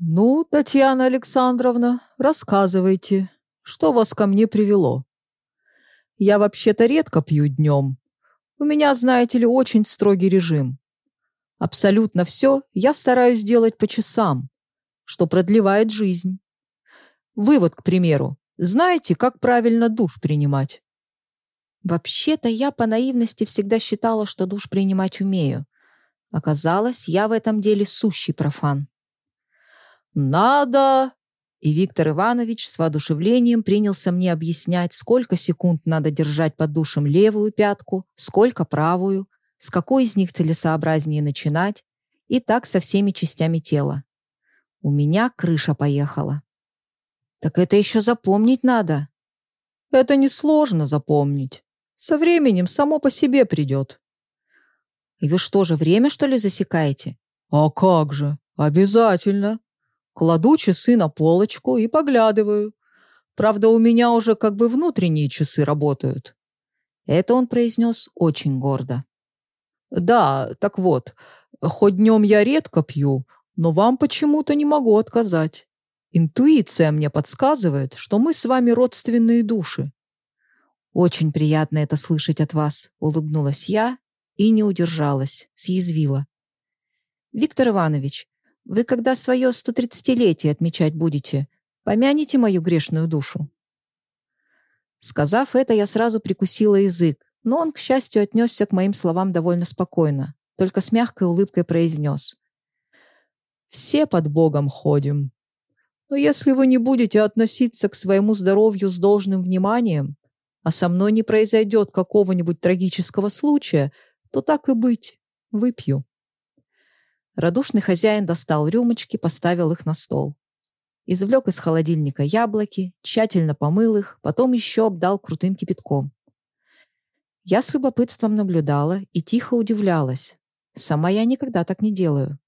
Ну, Татьяна Александровна, рассказывайте, что вас ко мне привело? Я вообще-то редко пью днем. У меня, знаете ли, очень строгий режим. Абсолютно все я стараюсь делать по часам, что продлевает жизнь. Вы вот, к примеру, знаете, как правильно душ принимать? Вообще-то я по наивности всегда считала, что душ принимать умею. Оказалось, я в этом деле сущий профан. «Надо!» И Виктор Иванович с воодушевлением принялся мне объяснять, сколько секунд надо держать под душем левую пятку, сколько правую, с какой из них целесообразнее начинать, и так со всеми частями тела. У меня крыша поехала. Так это еще запомнить надо. Это несложно запомнить. Со временем само по себе придет. И вы что же, время, что ли, засекаете? А как же, обязательно. Кладу часы на полочку и поглядываю. Правда, у меня уже как бы внутренние часы работают. Это он произнес очень гордо. Да, так вот, хоть днем я редко пью, но вам почему-то не могу отказать. Интуиция мне подсказывает, что мы с вами родственные души. Очень приятно это слышать от вас, улыбнулась я и не удержалась, съязвила. Виктор Иванович, вы когда свое 130-летие отмечать будете, помяните мою грешную душу. Сказав это, я сразу прикусила язык, но он, к счастью, отнесся к моим словам довольно спокойно, только с мягкой улыбкой произнес. «Все под Богом ходим. Но если вы не будете относиться к своему здоровью с должным вниманием, а со мной не произойдет какого-нибудь трагического случая, то так и быть, выпью». Радушный хозяин достал рюмочки, поставил их на стол. Извлек из холодильника яблоки, тщательно помыл их, потом еще обдал крутым кипятком. Я с любопытством наблюдала и тихо удивлялась. Сама я никогда так не делаю.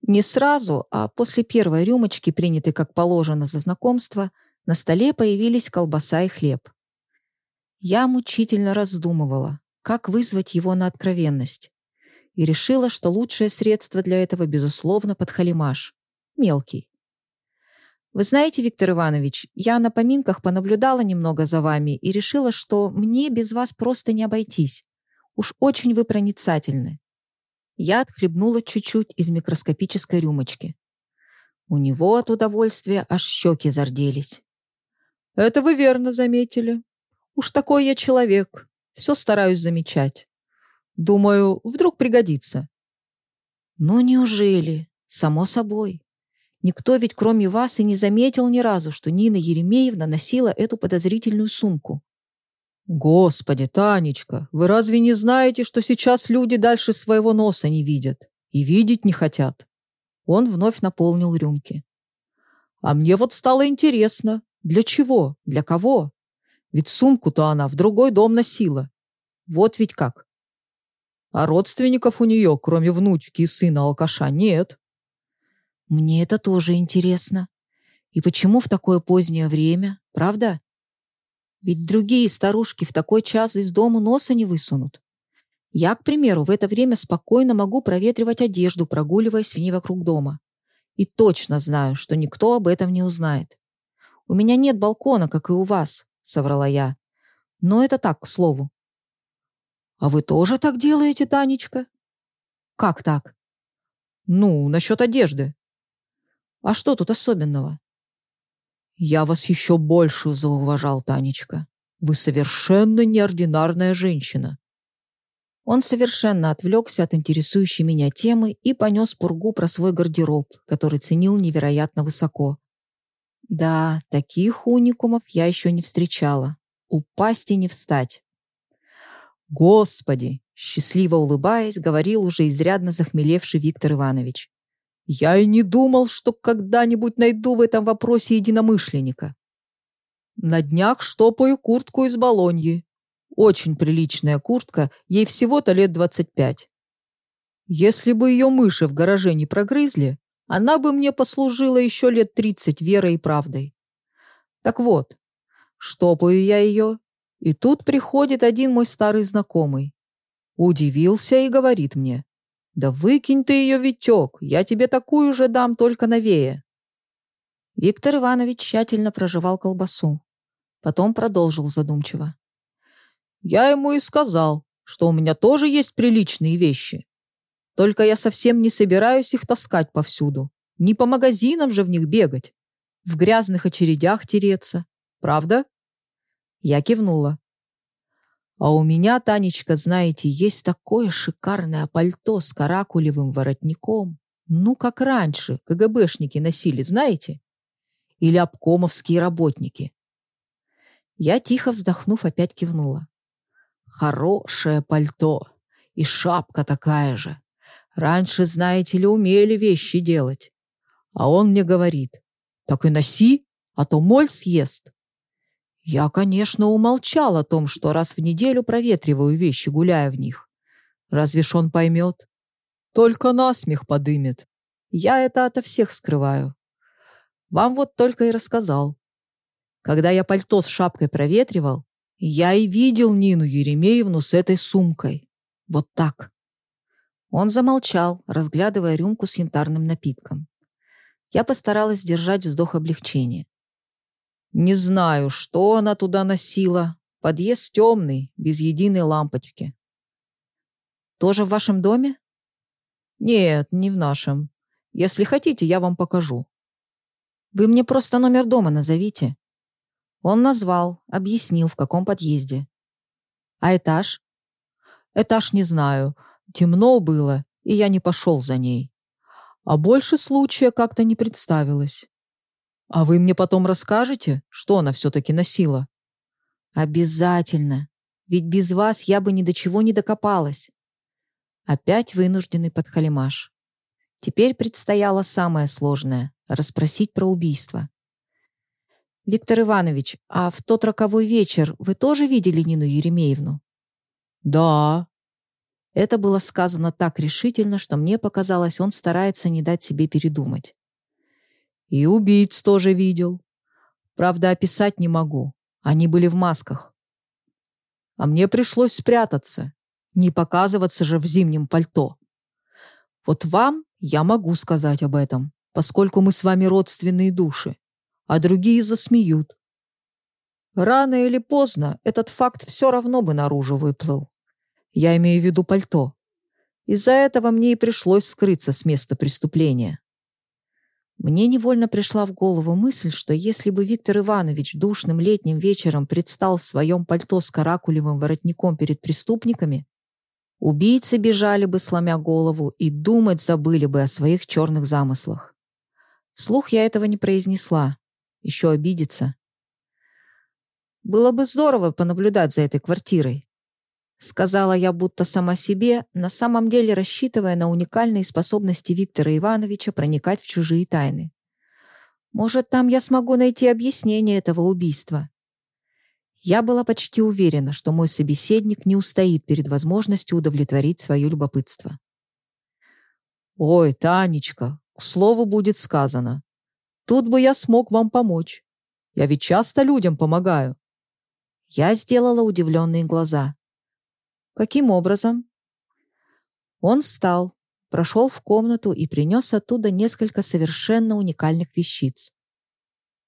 Не сразу, а после первой рюмочки, принятой как положено за знакомство, на столе появились колбаса и хлеб. Я мучительно раздумывала, как вызвать его на откровенность, и решила, что лучшее средство для этого, безусловно, подхалимаш. Мелкий. Вы знаете, Виктор Иванович, я на поминках понаблюдала немного за вами и решила, что мне без вас просто не обойтись. Уж очень вы проницательны. Я отхлебнула чуть-чуть из микроскопической рюмочки. У него от удовольствия аж щеки зарделись. «Это вы верно заметили. Уж такой я человек. Все стараюсь замечать. Думаю, вдруг пригодится». «Ну неужели? Само собой. Никто ведь кроме вас и не заметил ни разу, что Нина Еремеевна носила эту подозрительную сумку. Господи, Танечка, вы разве не знаете, что сейчас люди дальше своего носа не видят и видеть не хотят? Он вновь наполнил рюмки. А мне вот стало интересно, для чего, для кого? Ведь сумку-то она в другой дом носила. Вот ведь как. А родственников у нее, кроме внучки и сына алкаша, нет. Мне это тоже интересно. И почему в такое позднее время, правда? Ведь другие старушки в такой час из дома носа не высунут. Я, к примеру, в это время спокойно могу проветривать одежду, прогуливаясь в ней вокруг дома. И точно знаю, что никто об этом не узнает. У меня нет балкона, как и у вас, соврала я. Но это так, к слову. А вы тоже так делаете, Танечка? Как так? Ну, насчет одежды. А что тут особенного? Я вас еще больше зауважал, Танечка. Вы совершенно неординарная женщина. Он совершенно отвлекся от интересующей меня темы и понес пургу про свой гардероб, который ценил невероятно высоко. Да, таких уникумов я еще не встречала. Упасть и не встать. Господи! Счастливо улыбаясь, говорил уже изрядно захмелевший Виктор Иванович. Я и не думал, что когда-нибудь найду в этом вопросе единомышленника. На днях штопаю куртку из Болоньи. Очень приличная куртка, ей всего-то лет 25. Если бы ее мыши в гараже не прогрызли, она бы мне послужила еще лет 30 верой и правдой. Так вот, штопаю я ее, и тут приходит один мой старый знакомый. Удивился и говорит мне. Да выкинь ты ее, Витек, я тебе такую же дам, только новее. Виктор Иванович тщательно прожевал колбасу. Потом продолжил задумчиво. Я ему и сказал, что у меня тоже есть приличные вещи. Только я совсем не собираюсь их таскать повсюду. Не по магазинам же в них бегать. В грязных очередях тереться. Правда? Я кивнула. А у меня, Танечка, знаете, есть такое шикарное пальто с каракулевым воротником. Ну, как раньше КГБшники носили, знаете? Или обкомовские работники. Я, тихо вздохнув, опять кивнула. Хорошее пальто. И шапка такая же. Раньше, знаете ли, умели вещи делать. А он мне говорит, так и носи, а то моль съест. Я, конечно, умолчал о том, что раз в неделю проветриваю вещи, гуляя в них. Разве ж он поймет? Только насмех подымет. Я это ото всех скрываю. Вам вот только и рассказал. Когда я пальто с шапкой проветривал, я и видел Нину Еремеевну с этой сумкой. Вот так. Он замолчал, разглядывая рюмку с янтарным напитком. Я постаралась держать вздох облегчения. Не знаю, что она туда носила. Подъезд темный, без единой лампочки. Тоже в вашем доме? Нет, не в нашем. Если хотите, я вам покажу. Вы мне просто номер дома назовите. Он назвал, объяснил, в каком подъезде. А этаж? Этаж не знаю. Темно было, и я не пошел за ней. А больше случая как-то не представилось. А вы мне потом расскажете, что она все-таки носила? Обязательно. Ведь без вас я бы ни до чего не докопалась. Опять вынужденный подхалимаш. Теперь предстояло самое сложное — расспросить про убийство. «Виктор Иванович, а в тот роковой вечер вы тоже видели Нину Еремеевну?» «Да». Это было сказано так решительно, что мне показалось, он старается не дать себе передумать. «И убийц тоже видел. Правда, описать не могу. Они были в масках. А мне пришлось спрятаться. Не показываться же в зимнем пальто. Вот вам я могу сказать об этом, поскольку мы с вами родственные души а другие засмеют. Рано или поздно этот факт все равно бы наружу выплыл. Я имею в виду пальто. Из-за этого мне и пришлось скрыться с места преступления. Мне невольно пришла в голову мысль, что если бы Виктор Иванович душным летним вечером предстал в своем пальто с каракулевым воротником перед преступниками, убийцы бежали бы, сломя голову, и думать забыли бы о своих черных замыслах. Вслух я этого не произнесла, еще обидится. Было бы здорово понаблюдать за этой квартирой. Сказала я будто сама себе, на самом деле рассчитывая на уникальные способности Виктора Ивановича проникать в чужие тайны. Может, там я смогу найти объяснение этого убийства. Я была почти уверена, что мой собеседник не устоит перед возможностью удовлетворить свое любопытство. «Ой, Танечка, к слову будет сказано. Тут бы я смог вам помочь. Я ведь часто людям помогаю. Я сделала удивленные глаза. Каким образом? Он встал, прошел в комнату и принес оттуда несколько совершенно уникальных вещиц.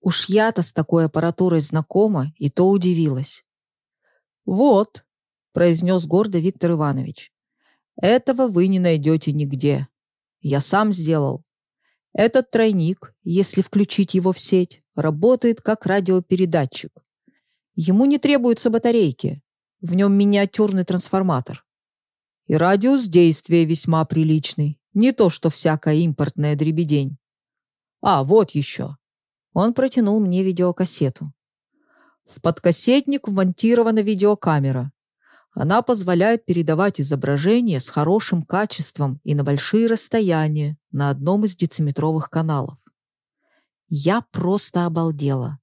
Уж я-то с такой аппаратурой знакома, и то удивилась. «Вот», — произнес гордо Виктор Иванович, — «этого вы не найдете нигде. Я сам сделал. Этот тройник, если включить его в сеть, работает как радиопередатчик. Ему не требуются батарейки. В нем миниатюрный трансформатор. И радиус действия весьма приличный. Не то, что всякая импортная дребедень. А, вот еще. Он протянул мне видеокассету. В подкассетник вмонтирована видеокамера. Она позволяет передавать изображение с хорошим качеством и на большие расстояния на одном из дециметровых каналов. Я просто обалдела.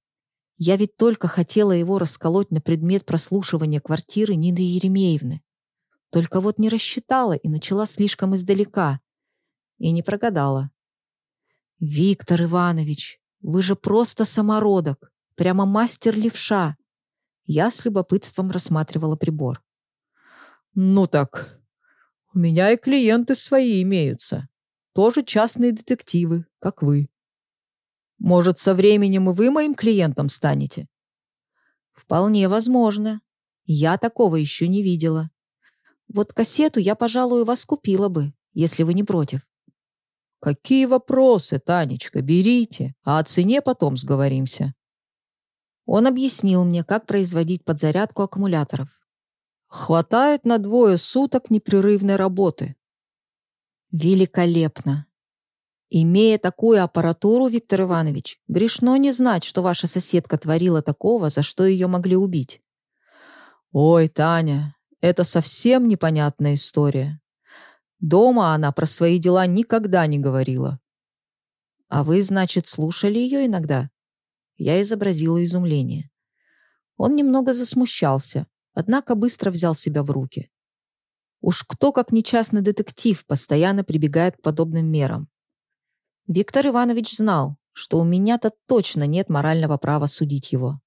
Я ведь только хотела его расколоть на предмет прослушивания квартиры Нины Еремеевны. Только вот не рассчитала и начала слишком издалека. И не прогадала. «Виктор Иванович, вы же просто самородок, прямо мастер левша!» Я с любопытством рассматривала прибор. «Ну так, У меня и клиенты свои имеются. Тоже частные детективы, как вы. Может, со временем и вы моим клиентом станете? Вполне возможно. Я такого еще не видела. Вот кассету я, пожалуй, вас купила бы, если вы не против. Какие вопросы, Танечка, берите, а о цене потом сговоримся. Он объяснил мне, как производить подзарядку аккумуляторов. Хватает на двое суток непрерывной работы. Великолепно. Имея такую аппаратуру, Виктор Иванович, грешно не знать, что ваша соседка творила такого, за что ее могли убить. Ой, Таня, это совсем непонятная история. Дома она про свои дела никогда не говорила. А вы, значит, слушали ее иногда? Я изобразила изумление. Он немного засмущался, однако быстро взял себя в руки. Уж кто, как нечастный детектив, постоянно прибегает к подобным мерам. Виктор Иванович знал, что у меня-то точно нет морального права судить его.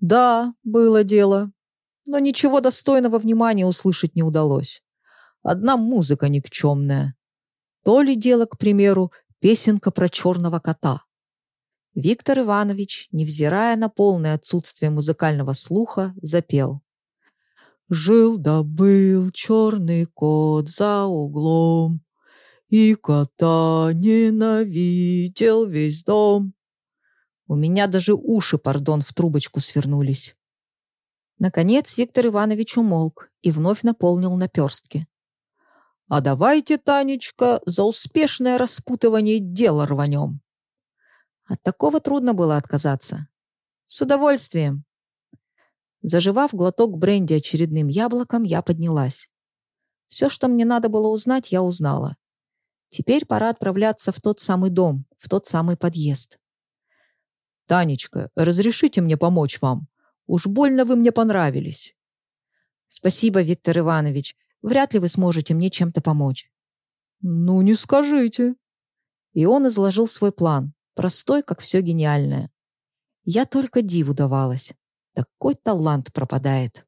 Да, было дело но ничего достойного внимания услышать не удалось. Одна музыка никчемная. То ли дело, к примеру, песенка про черного кота. Виктор Иванович, невзирая на полное отсутствие музыкального слуха, запел. «Жил да был черный кот за углом, и кота ненавидел весь дом». У меня даже уши, пардон, в трубочку свернулись. Наконец Виктор Иванович умолк и вновь наполнил наперстки. «А давайте, Танечка, за успешное распутывание дела рванем». От такого трудно было отказаться. С удовольствием. Заживав глоток бренди очередным яблоком, я поднялась. Все, что мне надо было узнать, я узнала. Теперь пора отправляться в тот самый дом, в тот самый подъезд. «Танечка, разрешите мне помочь вам?» Уж больно вы мне понравились. Спасибо, Виктор Иванович. Вряд ли вы сможете мне чем-то помочь. Ну, не скажите. И он изложил свой план, простой, как все гениальное. Я только диву давалась. Такой талант пропадает.